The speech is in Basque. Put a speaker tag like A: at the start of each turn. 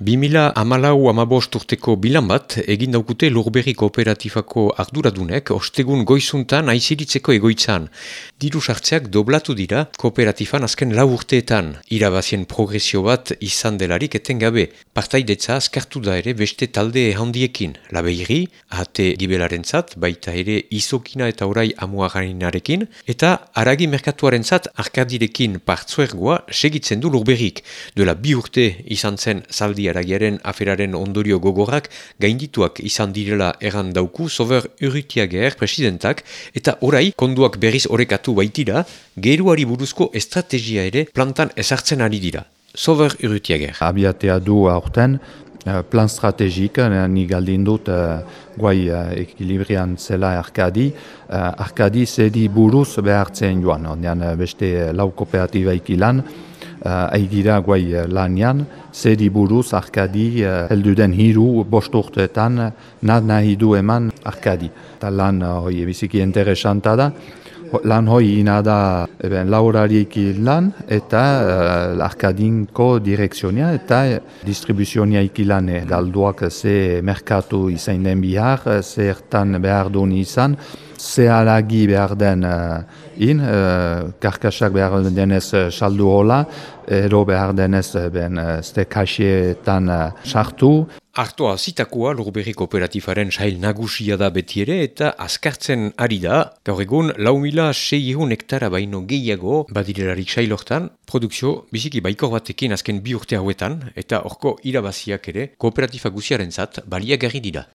A: 2000 amalau amabost urteko bilan bat, egin daukute lurberri kooperatifako arduradunek ostegun goizuntan aiziritzeko egoitzan. Diru sartzeak doblatu dira kooperatifan azken lau urteetan. Irabazien progresio bat izan delarik etengabe. Partaidetza azkartu da ere beste talde handiekin. Labeiri, ahate gibelaren zat, baita ere izokina eta orai amuagarinarekin, eta aragi merkatuaren zat arkadirekin partzuergoa segitzen du lurberrik. Duela bi urte izan zen zaldi aragiaren aferaren ondorio gogorrak gaindituak izan direla eran dauku sober urrutiager presidentak eta orai konduak berriz orekatu baitira geruari buruzko estrategia ere plantan ezartzen ari dira. Sober urrutiager.
B: Abiatea du aurten eh, plan strategik, eh, ni galdin dut uh, guai uh, ekilibrian zela Arkadi. Uh, Arkadi zedi buruz behartzen joan, ondian beste lau kooperatiba ikilan, uh, aigira guai lanian, zeri buruz arkadi uh, heldu den hiru bost urteetan nahi du eman arkadi. Ta lan uh, hoi biziki interesanta da, lan hoi ina da eben, laurariek lan eta uh, arkadinko direkzionia eta distribuzionia ikilan galduak ze merkatu izan den bihar, zertan behar duen izan, ze alagi behar den uh, in, uh, karkasak behar denez saldu hola, ero behar denez ben uh, zte kasietan uh, sartu.
A: Artoa zitakoa lurberri kooperatifaren sail nagusia da beti ere eta azkartzen ari da. Gaur egun, lau mila sei hektara baino gehiago badirelarik sailortan, produkzio biziki baikor batekin azken bi urte hauetan eta horko irabaziak ere kooperatifa guziaren zat baliagarri dira.